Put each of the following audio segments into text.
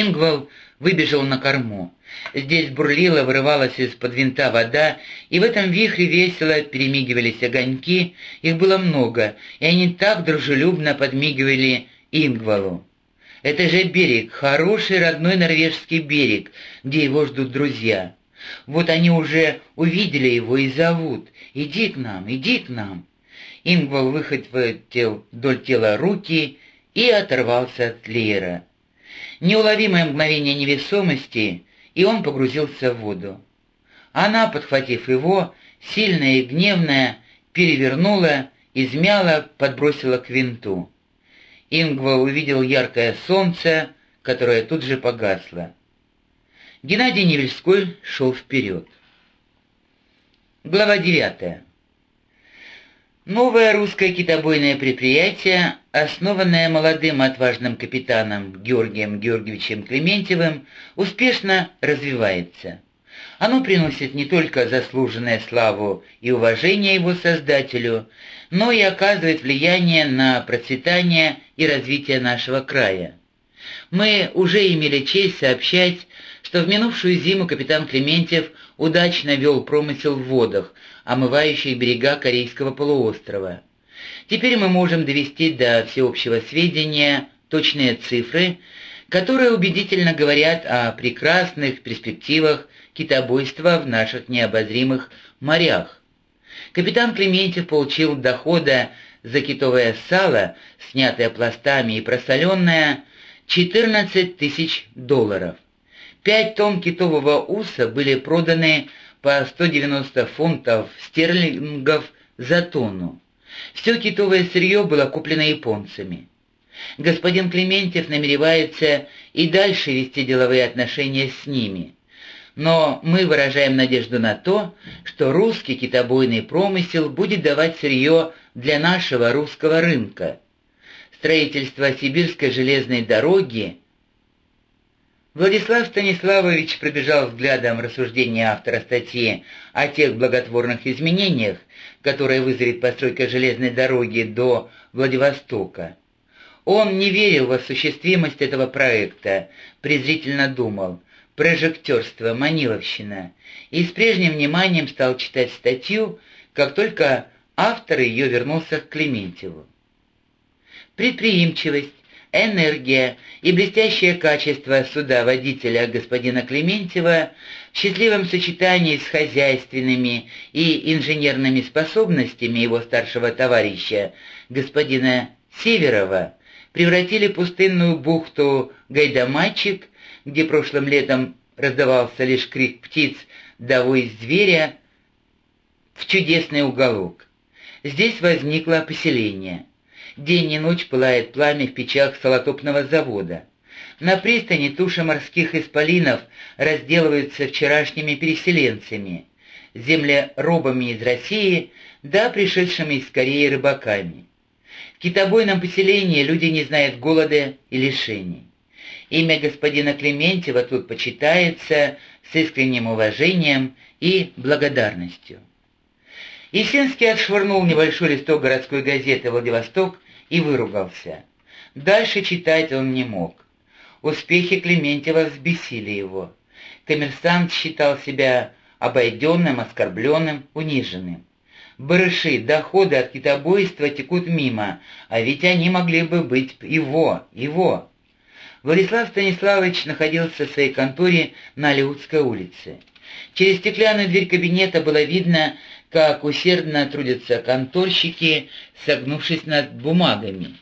Ингвал выбежал на корму. Здесь бурлила, вырывалась из-под винта вода, и в этом вихре весело перемигивались огоньки, их было много, и они так дружелюбно подмигивали Ингвалу. Это же берег, хороший родной норвежский берег, где его ждут друзья. Вот они уже увидели его и зовут. «Иди к нам, иди к нам!» Ингвал выхватил вдоль тела руки и оторвался от Лера. Неуловимое мгновение невесомости, и он погрузился в воду. Она, подхватив его, сильная и гневная, перевернула, измяла, подбросила к винту. Ингва увидел яркое солнце, которое тут же погасло. Геннадий Невельской шел вперед. Глава девятая. Новое русское китобойное предприятие, основанное молодым отважным капитаном Георгием Георгиевичем Клементьевым, успешно развивается. Оно приносит не только заслуженное славу и уважение его создателю, но и оказывает влияние на процветание и развитие нашего края. Мы уже имели честь сообщать, что в минувшую зиму капитан Клементьев удачно вел промысел в водах, омывающих берега Корейского полуострова. Теперь мы можем довести до всеобщего сведения точные цифры, которые убедительно говорят о прекрасных перспективах китобойства в наших необозримых морях. Капитан Клементьев получил дохода за китовое сало, снятое пластами и просоленное, 14 тысяч долларов. Пять тонн китового уса были проданы по 190 фунтов стерлингов за тонну. Все китовое сырье было куплено японцами. Господин Клементьев намеревается и дальше вести деловые отношения с ними. Но мы выражаем надежду на то, что русский китобойный промысел будет давать сырье для нашего русского рынка. Строительство Сибирской железной дороги Владислав Станиславович пробежал взглядом рассуждения автора статьи о тех благотворных изменениях, которые вызовет постройка железной дороги до Владивостока. Он не верил в осуществимость этого проекта, презрительно думал «прожектерство, маниловщина», и с прежним вниманием стал читать статью, как только автор ее вернулся к Клементьеву. Предприимчивость, энергия и блестящее качество суда водителя господина Клементьева в счастливом сочетании с хозяйственными и инженерными способностями его старшего товарища, господина Северова, превратили пустынную бухту Гайдамачик, где прошлым летом раздавался лишь крик птиц да вой зверя, в чудесный уголок. Здесь возникло поселение – День и ночь пылает пламя в печах салотопного завода. На пристани туши морских исполинов разделываются вчерашними переселенцами, землеробами из России, да пришедшими из Кореи рыбаками. В китобойном поселении люди не знают голода и лишений. Имя господина Клементьева тут почитается с искренним уважением и благодарностью. Есенский отшвырнул небольшой листок городской газеты «Владивосток» и выругался. Дальше читать он не мог. Успехи Клементьева взбесили его. Коммерсант считал себя обойденным, оскорбленным, униженным. Барыши, доходы от китобойства текут мимо, а ведь они могли бы быть его, его. Владислав Станиславович находился в своей конторе на Алиутской улице. Через стеклянную дверь кабинета было видно, как усердно трудятся конторщики, согнувшись над бумагами.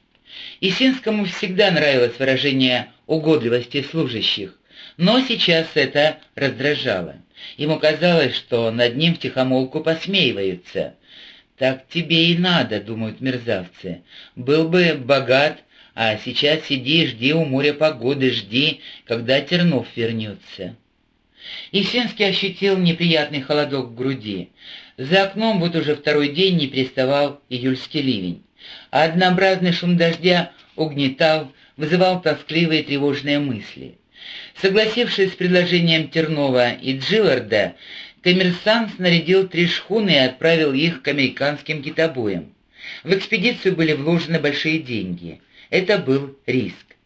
Исинскому всегда нравилось выражение угодливости служащих, но сейчас это раздражало. Ему казалось, что над ним втихомолку посмеиваются. «Так тебе и надо», — думают мерзавцы. «Был бы богат, а сейчас сиди и жди у моря погоды, жди, когда Тернов вернется». Исинский ощутил неприятный холодок в груди. За окном вот уже второй день не переставал июльский ливень. А однообразный шум дождя угнетал, вызывал тоскливые тревожные мысли. Согласившись с предложением Тернова и Джилларда, коммерсант снарядил три шхуны и отправил их к американским китобоям. В экспедицию были вложены большие деньги. Это был риск.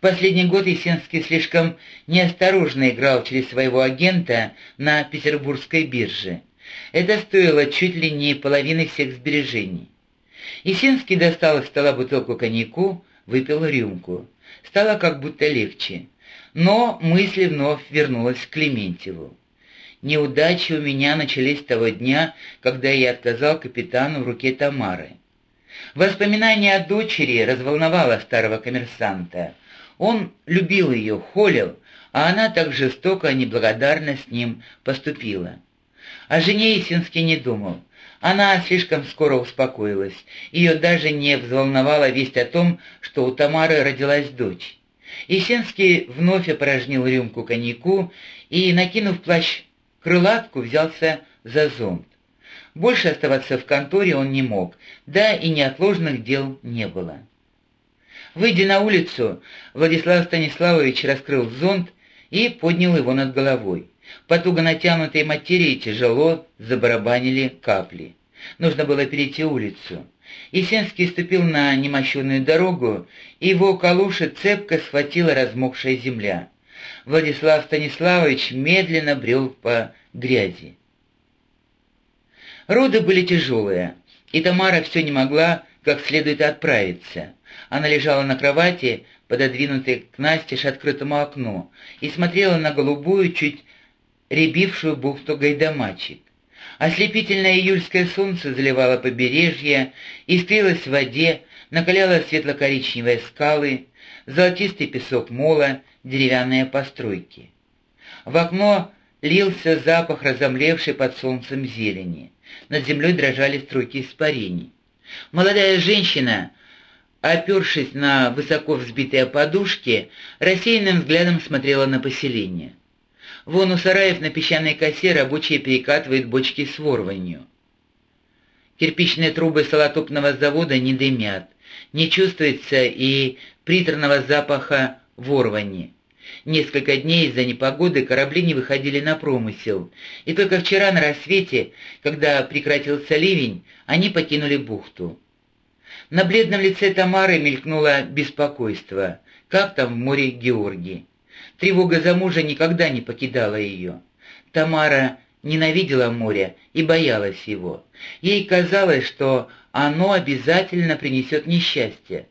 последний год Есенский слишком неосторожно играл через своего агента на петербургской бирже. Это стоило чуть ли не половины всех сбережений. Есенский достал из стола бутылку коньяку, выпил рюмку. Стало как будто легче. Но мысль вновь вернулась к Клементьеву. Неудачи у меня начались с того дня, когда я отказал капитану в руке Тамары. Воспоминание о дочери разволновало старого коммерсанта. Он любил ее, холил, а она так жестоко и неблагодарно с ним поступила. О жене Исинский не думал. Она слишком скоро успокоилась. Ее даже не взволновала весть о том, что у Тамары родилась дочь. Исинский вновь опорожнил рюмку коньяку и, накинув плащ крылатку, взялся за зонт. Больше оставаться в конторе он не мог, да и неотложных дел не было. Выйдя на улицу, Владислав Станиславович раскрыл зонт и поднял его над головой. По туго натянутой материи тяжело забарабанили капли. Нужно было перейти улицу. Есенский ступил на немощенную дорогу, и его калуши цепко схватила размокшая земля. Владислав Станиславович медленно брел по грязи. Роды были тяжелые, и Тамара все не могла как следует отправиться. Она лежала на кровати, пододвинутой к Насте открытому окну, и смотрела на голубую, чуть рябившую бухту Гайдамачик. Ослепительное июльское солнце заливало побережье, искрилось в воде, накаляло светло-коричневые скалы, золотистый песок мола, деревянные постройки. В окно лился запах разомлевшей под солнцем зелени. Над землей дрожали струйки испарений. Молодая женщина, опершись на высоко взбитые подушки, рассеянным взглядом смотрела на поселение. Вон у сараев на песчаной косе рабочие перекатывают бочки с ворванью. Кирпичные трубы салотопного завода не дымят, не чувствуется и приторного запаха ворвани. Несколько дней из-за непогоды корабли не выходили на промысел, и только вчера на рассвете, когда прекратился ливень, они покинули бухту. На бледном лице Тамары мелькнуло беспокойство. Как там в море Георгий? Тревога за мужа никогда не покидала ее. Тамара ненавидела море и боялась его. Ей казалось, что оно обязательно принесет несчастье.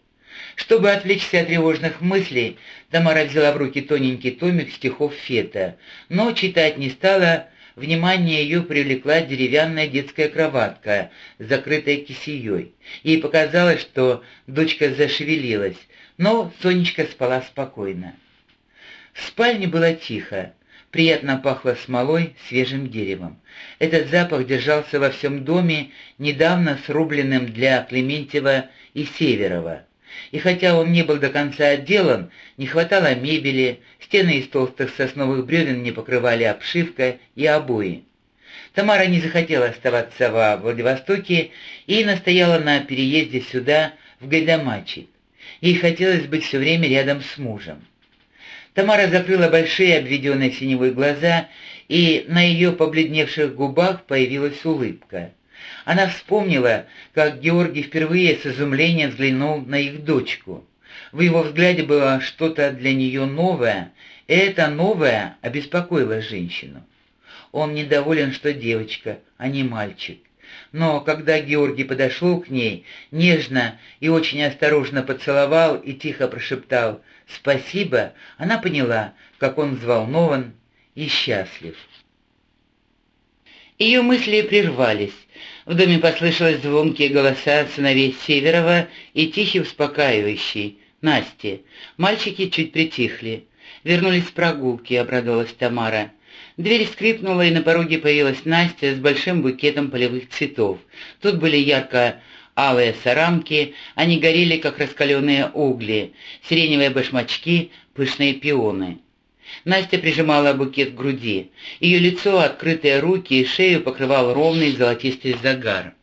Чтобы отвлечься от тревожных мыслей, Тамара взяла в руки тоненький томик стихов Фета, но читать не стала, внимание ее привлекла деревянная детская кроватка, закрытая кисеей. Ей показалось, что дочка зашевелилась, но Сонечка спала спокойно. В спальне было тихо. Приятно пахло смолой, свежим деревом. Этот запах держался во всем доме, недавно срубленным для Клементьева и Северова. И хотя он не был до конца отделан, не хватало мебели, стены из толстых сосновых бревен не покрывали обшивка и обои. Тамара не захотела оставаться во Владивостоке и настояла на переезде сюда, в Гайдамачи. Ей хотелось быть все время рядом с мужем. Тамара закрыла большие обведенные синевой глаза, и на ее побледневших губах появилась улыбка. Она вспомнила, как Георгий впервые с изумлением взглянул на их дочку. В его взгляде было что-то для нее новое, и это новое обеспокоило женщину. Он недоволен, что девочка, а не мальчик. Но когда Георгий подошел к ней, нежно и очень осторожно поцеловал и тихо прошептал «Спасибо», она поняла, как он взволнован и счастлив. Ее мысли прервались. В доме послышалось звонкие голоса сыновей Северова и тихий успокаивающий «Насте». Мальчики чуть притихли. «Вернулись с прогулки», — обрадовалась Тамара. Дверь скрипнула, и на пороге появилась Настя с большим букетом полевых цветов. Тут были ярко алые сарамки, они горели, как раскаленные угли, сиреневые башмачки, пышные пионы. Настя прижимала букет к груди. Ее лицо, открытые руки и шею покрывал ровный золотистый загар.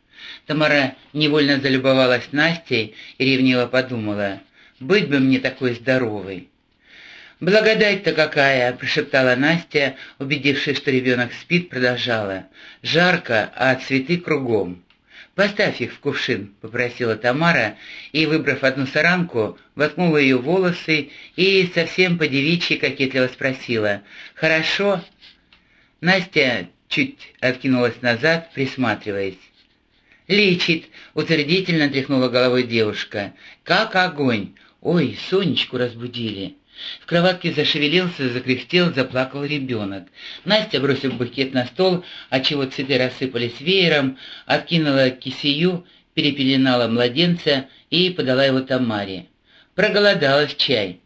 Тамара невольно залюбовалась Настей и ревниво подумала, «Быть бы мне такой здоровой». «Благодать-то какая!» — прошептала Настя, убедившись, что ребенок спит, продолжала. «Жарко, а цветы кругом». «Поставь их в кувшин», — попросила Тамара, и, выбрав одну саранку, воткнула ее волосы и совсем по-девичьи кокетливо спросила «Хорошо?» Настя чуть откинулась назад, присматриваясь. «Лечит», — утвердительно тряхнула головой девушка. «Как огонь! Ой, Сонечку разбудили!» В кроватке зашевелился, закряхтел, заплакал ребенок. Настя, бросив букет на стол, отчего цветы рассыпались веером, откинула кисею, перепеленала младенца и подала его Тамаре. Проголодалась чай.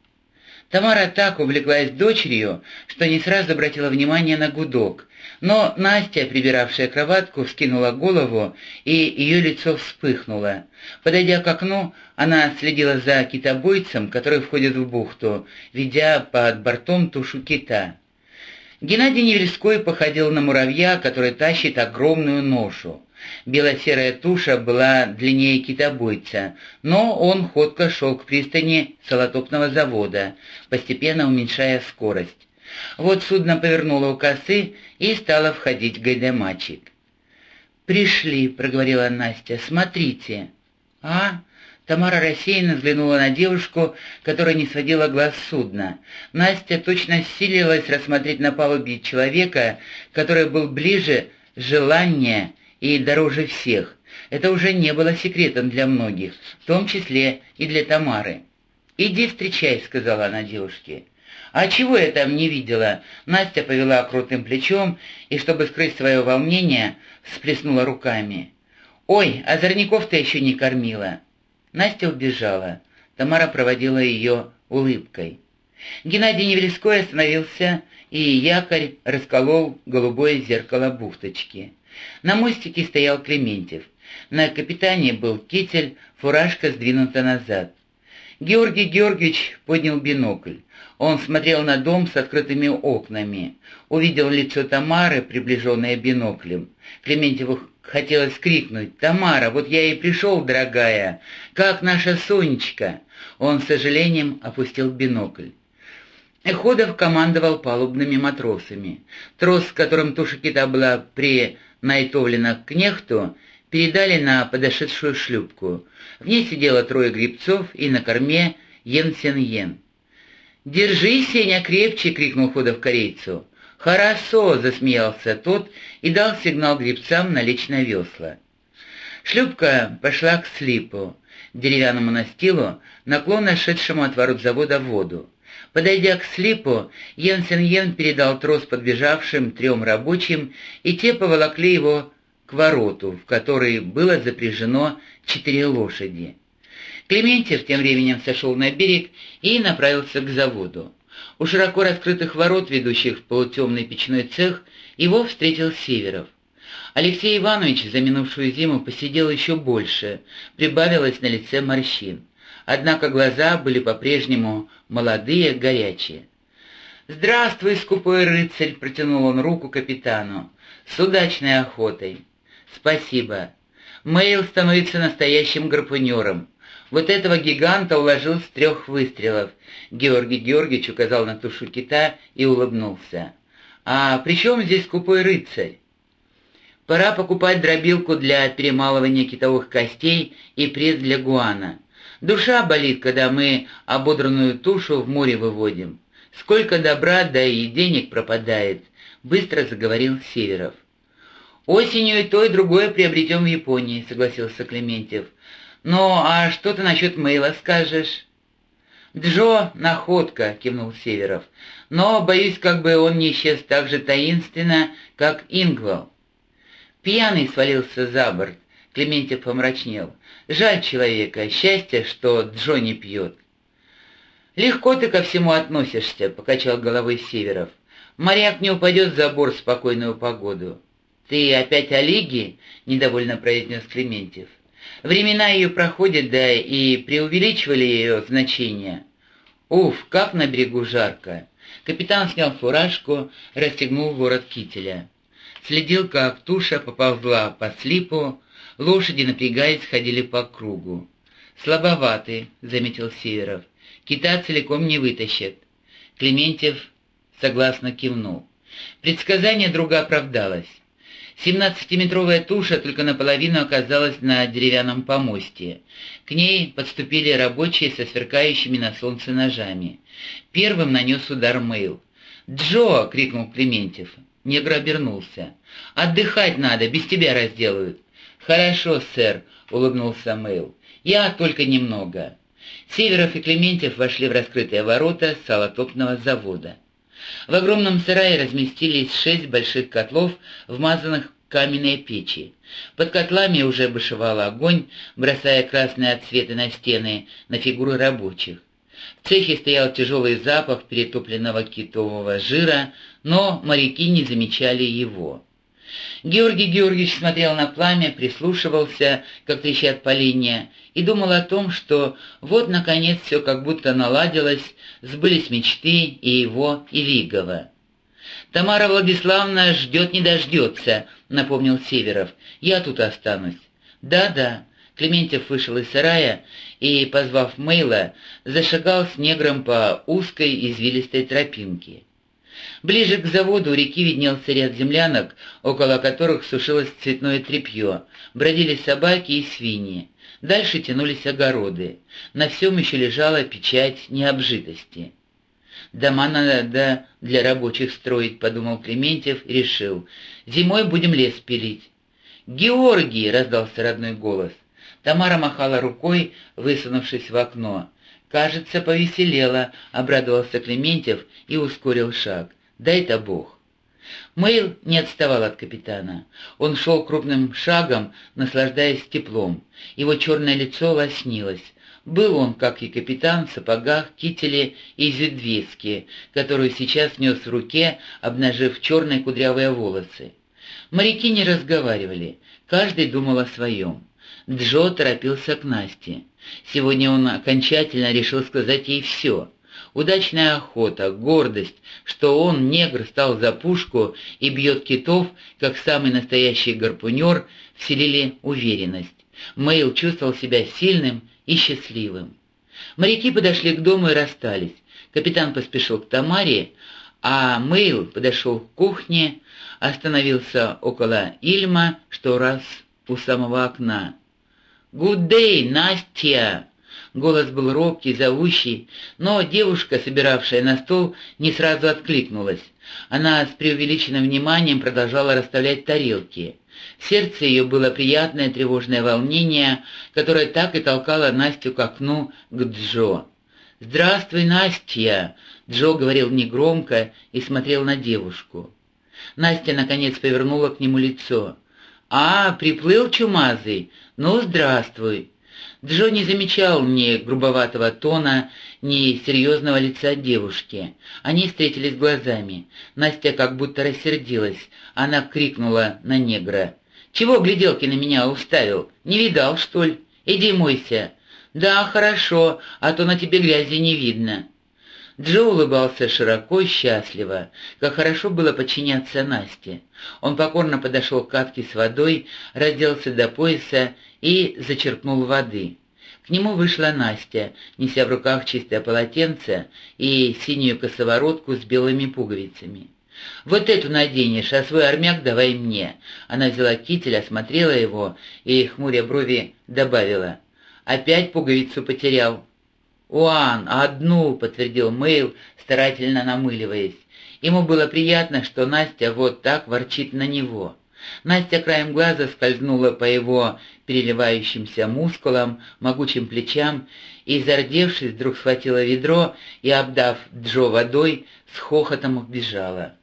Тамара так увлеклась дочерью, что не сразу обратила внимание на гудок. Но Настя, прибиравшая кроватку, вскинула голову, и ее лицо вспыхнуло. Подойдя к окну, она следила за китобойцем, который входит в бухту, ведя под бортом тушу кита. Геннадий Невельской походил на муравья, который тащит огромную ношу. Бело-серая туша была длиннее китобойца, но он ходко шел к пристани салотопного завода, постепенно уменьшая скорость. Вот судно повернуло у косы и стало входить гайдамачик. «Пришли», — проговорила Настя, — «смотрите». «А?» Тамара рассеянно взглянула на девушку, которая не сводила глаз судна. Настя точно силилась рассмотреть на палубе человека, который был ближе, желаннее и дороже всех. Это уже не было секретом для многих, в том числе и для Тамары. «Иди встречай», — сказала она девушке. «А чего я там не видела?» Настя повела крутым плечом и, чтобы скрыть свое волнение, всплеснула руками. «Ой, озорников-то еще не кормила!» Настя убежала. Тамара проводила ее улыбкой. Геннадий Невельской остановился, и якорь расколол голубое зеркало бухточки. На мостике стоял Клементьев. На капитане был китель, фуражка сдвинута назад. Георгий Георгиевич поднял бинокль. Он смотрел на дом с открытыми окнами. Увидел лицо Тамары, приближенное биноклем. Клементьеву хотелось крикнуть «Тамара, вот я и пришел, дорогая! Как наша Сонечка!» Он с сожалением опустил бинокль. Ходов командовал палубными матросами. Трос, которым туша кита была принайтовлена к кнехту, передали на подошедшую шлюпку. В ней сидело трое грибцов и на корме Йен-Сен-Йен. «Держи, Сеня, крепче!» — крикнул Ходов корейцу. «Хорошо!» — засмеялся тот и дал сигнал гребцам налечь на весла. Шлюпка пошла к слипу, деревянному настилу, наклонно шедшему от ворот завода в воду. Подойдя к слипу, Йенсен Йен передал трос подбежавшим трем рабочим, и те поволокли его к вороту, в который было запряжено четыре лошади. Клементьев тем временем сошел на берег и направился к заводу. У широко раскрытых ворот, ведущих в полутемный печной цех, его встретил Северов. Алексей Иванович за минувшую зиму посидел еще больше, прибавилось на лице морщин. Однако глаза были по-прежнему молодые, горячие. «Здравствуй, скупой рыцарь!» — протянул он руку капитану. «С удачной охотой!» «Спасибо!» Мэйл становится настоящим гарпунером. Вот этого гиганта уложил с трех выстрелов. Георгий Георгиевич указал на тушу кита и улыбнулся. «А при чем здесь скупой рыцарь?» «Пора покупать дробилку для перемалывания китовых костей и пресс для гуана. Душа болит, когда мы ободранную тушу в море выводим. Сколько добра, да и денег пропадает», — быстро заговорил Северов. «Осенью и то, и другое приобретем в Японии», — согласился Клементьев. «Ну, а что ты насчет Мэйла скажешь?» «Джо — находка», — кивнул Северов. «Но, боюсь, как бы он не исчез так же таинственно, как Ингвал». Пьяный свалился за борт. Клементьев помрачнел. «Жаль человека, счастье, что Джо не пьет». «Легко ты ко всему относишься», — покачал головой Северов. «Моряк не упадет за борт в спокойную погоду». «Ты опять о Лиге?» — недовольно произнес Клементьев. Времена ее проходят, да и преувеличивали ее значение. Уф, как на берегу жарко. Капитан снял фуражку, расстегнул ворот кителя. Следил, как туша поползла по слипу, лошади, напрягаясь, ходили по кругу. «Слабоваты», — заметил Северов. «Кита целиком не вытащат». Клементьев согласно кивнул. Предсказание друга оправдалось. Семнадцатиметровая туша только наполовину оказалась на деревянном помосте. К ней подступили рабочие со сверкающими на солнце ножами. Первым нанес удар Мэйл. «Джо!» — крикнул Клементьев. Негр обернулся. «Отдыхать надо, без тебя разделают». «Хорошо, сэр», — улыбнулся Мэйл. «Я только немного». Северов и Клементьев вошли в раскрытые ворота салотопного завода. В огромном сарае разместились шесть больших котлов, вмазанных в каменные печи. Под котлами уже бушевал огонь, бросая красные отсветы на стены, на фигуры рабочих. В цехе стоял тяжелый запах перетопленного китового жира, но моряки не замечали его. Георгий Георгиевич смотрел на пламя, прислушивался, как трещат поленья, и думал о том, что вот, наконец, все как будто наладилось, сбылись мечты и его, и Вигова. «Тамара Владиславовна ждет не дождется», — напомнил Северов. «Я тут останусь». «Да-да». Клементьев вышел из сарая и, позвав Мейла, зашагал с негром по узкой извилистой тропинке. Ближе к заводу у реки виднелся ряд землянок, около которых сушилось цветное тряпье, бродили собаки и свиньи. Дальше тянулись огороды. На всем еще лежала печать необжитости. «Дома надо для рабочих строить», — подумал Клементьев и решил. «Зимой будем лес пилить». «Георгий!» — раздался родной голос. Тамара махала рукой, высунувшись в окно. «Кажется, повеселела», — обрадовался Клементьев и ускорил шаг. «Дай-то Бог». Мэйл не отставал от капитана. Он шел крупным шагом, наслаждаясь теплом. Его черное лицо лоснилось. Был он, как и капитан, в сапогах, кителе и зюдвеске, которую сейчас нес в руке, обнажив черные кудрявые волосы. Моряки не разговаривали, каждый думал о своем. Джо торопился к Насте. Сегодня он окончательно решил сказать ей все. Удачная охота, гордость, что он, негр, стал за пушку и бьет китов, как самый настоящий гарпунер, вселили уверенность. Мэйл чувствовал себя сильным и счастливым. Моряки подошли к дому и расстались. Капитан поспешил к Тамаре, а Мэйл подошел к кухне, остановился около Ильма, что раз у самого окна. «Good day, Настя!» Голос был робкий, зовущий, но девушка, собиравшая на стол, не сразу откликнулась. Она с преувеличенным вниманием продолжала расставлять тарелки. В сердце ее было приятное тревожное волнение, которое так и толкало Настю к окну к Джо. «Здравствуй, Настя!» — Джо говорил негромко и смотрел на девушку. Настя, наконец, повернула к нему лицо. «А, приплыл чумазый? Ну, здравствуй!» Джо не замечал ни грубоватого тона, ни серьезного лица девушки. Они встретились глазами. Настя как будто рассердилась. Она крикнула на негра. «Чего гляделки на меня уставил? Не видал, что ли? Иди мойся». «Да, хорошо, а то на тебе грязи не видно». Джо улыбался широко и счастливо, как хорошо было подчиняться Насте. Он покорно подошел к катке с водой, разделся до пояса и зачерпнул воды. К нему вышла Настя, неся в руках чистое полотенце и синюю косоворотку с белыми пуговицами. «Вот эту наденешь, а свой армяк давай мне». Она взяла китель, осмотрела его и, хмуря брови, добавила. «Опять пуговицу потерял». «Уан, одну!» — подтвердил Мэйл, старательно намыливаясь. Ему было приятно, что Настя вот так ворчит на него. Настя краем глаза скользнула по его переливающимся мускулам, могучим плечам, и, зардевшись, вдруг схватила ведро и, обдав Джо водой, с хохотом убежала.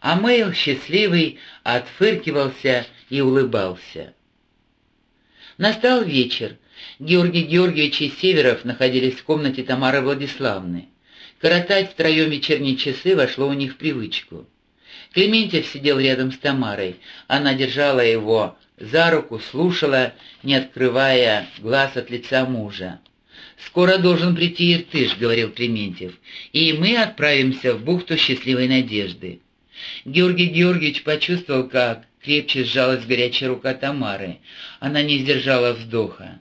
А Мэйл, счастливый, отфыркивался и улыбался. Настал вечер. Георгий Георгиевич и Северов находились в комнате Тамары Владиславны. Коротать втроем вечерние часы вошло у них в привычку. Клементьев сидел рядом с Тамарой. Она держала его за руку, слушала, не открывая глаз от лица мужа. «Скоро должен прийти Иртыш», — говорил Клементьев, «и мы отправимся в бухту счастливой надежды». Георгий Георгиевич почувствовал, как крепче сжалась горячая рука Тамары. Она не сдержала вздоха.